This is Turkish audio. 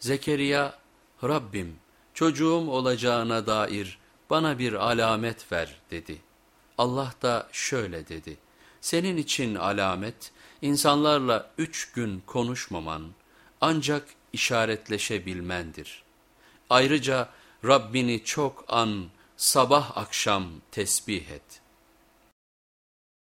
Zekeriya, Rabbim çocuğum olacağına dair bana bir alamet ver dedi. Allah da şöyle dedi, senin için alamet insanlarla üç gün konuşmaman ancak işaretleşebilmendir. Ayrıca Rabbini çok an sabah akşam tesbih et.''